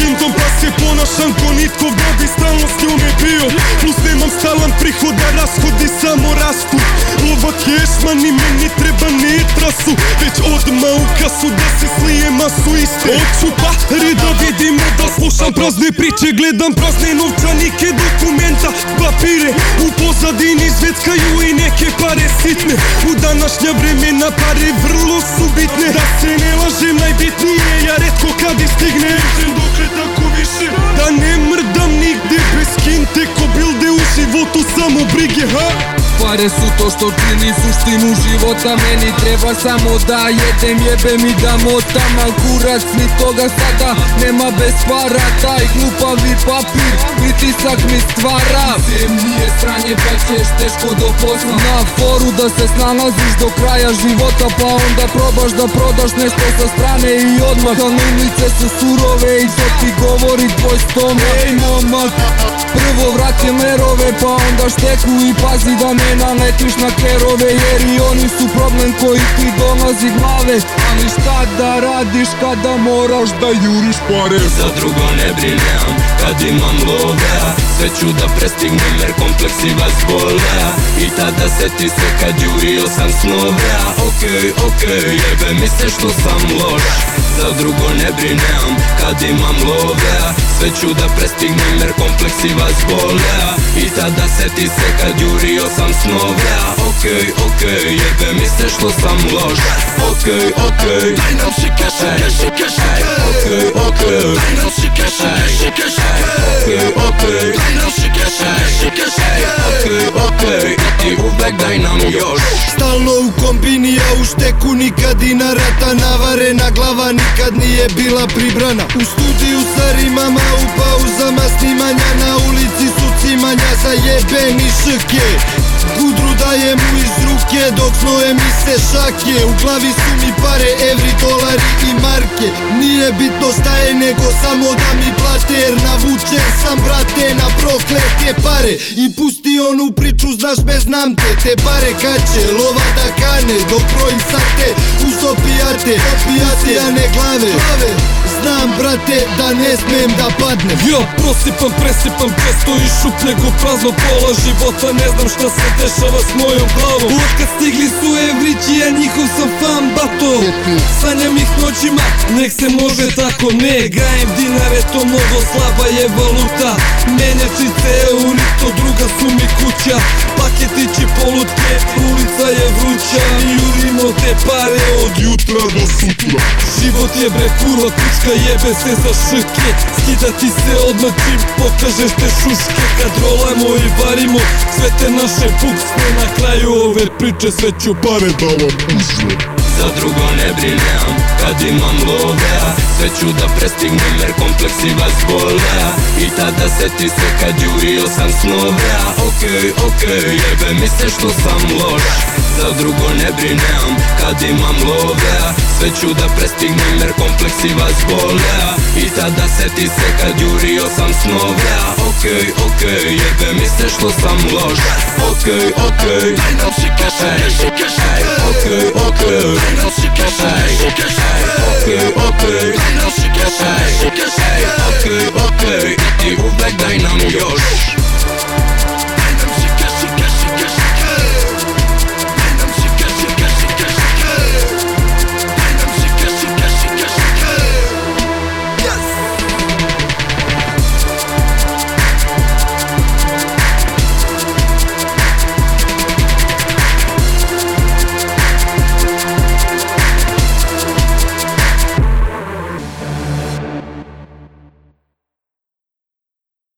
Lindom pa se ponašam ko nitko bi stalno s njome bio? Plus nemam stalan prihoda, rashodi samo rastu. Lova kešma ni meni treba ne trasu. Već odma u kasu da se slije masu iste. Oću pari da vidim da slušam prazne priče. Gledam prazne novčanike, dokumenta, papire. U pozadini zveckaju i neke pare sitne. U današnja vremena pare vrlo su bitne. Da se ne lažem najbitnije, ja redko kad i stigne Паре су то што чини суштину живота. Мени треба само да једем, јебе ми да мотам Мал курац ни тога сада нема без пара. Тај глупави папир, притисак ми ствара. Земније срање па веќе еш тешко да посна На фору да се сналазиш до краја живота Па онда пробаш да продаш нешто со стране и одмах. Калнунице се сурове и то ти говори твој стомак Ей, мамак! Prvo vrati merove pa onda šteku i pazi da ne naletiš na kerove Jer i oni su problem koji ti dolazi glave. Ali šta da radiš kada moraš da juriš pare Za drugo ne brinem kad imam love Sve ću da prestignem jer kompleksi vas bole I tada seti se kad jurio sam snove. Okej, okej, jebe mi se što sam loš. Za drugo ne brinem kad imam love Sve ću da prestignem jer kompleksi vas bole I tada seti se kad jurio sam snove. Okej, okej, jebe mi se što sam loš. Okej, okej. Daj nam šike, šike, šike, šike Okej, okej. Daj nam šike, šike, šike, šike Okej, okej. Daj nam šike, šike, šike Okej, okej. I ti uvek daj nam još. Stalno u kombini, a u šteku nikad dinara Ta navarena glava nikad nije bila pribrana. U studiju sa rimama, u pauzama snimanja Na ulici su cimanja za jebeni ške Gudru dajem mu iz ruke dok znoje mi se šake. U glavi su mi pare, evri, dolari i marke. Nije bitno šta je nego samo da mi plate Jer navučen sam brate na proklete pare. I pusti onu priču znaš me znam te Te pare kad će lova da kane dok brojim sate. Uz opijate, opijate ne glave. Znam brate da ne smem da padnem. Ja prosipam, presipam često i šupljeg го празно поло живота Не знам што се дешава с мојом главом. Откад стигли су евричи, а нихов сам фан бато. Санјам их ноќима, нек се може тако Не гајам динаре, то много слаба е валута. Менјачите е улито, друга су ми куќа Пакетичи полутке, улица е вруча. Јуримо те паре од јутра до сутра. Život je bre kurva kučka, jebe se za šrke Skida ti se odmah čim pokažeš te šuške. Kad rolamo i varimo sve te naše buksne Na kraju ove priče sve ću pare da vam Za drugo ne brinem kad imam love Sve ću da prestignem jer kompleksi vas bole I tada seti se kad jurio sam snove Okej, okej, jebe mi se što sam loš. Za drugo ne brinem kad imam love Sve ću da prestignem jer kompleksi vas bole I tada seti se kad jurio sam snove Okej, okej, jebe mi se što sam loš. Okej, okej Daj nam šike, šike, nosi kieszeń Odkryj, odkryj, nosi kieszeń Odkryj, odkryj i uwlek daj nam już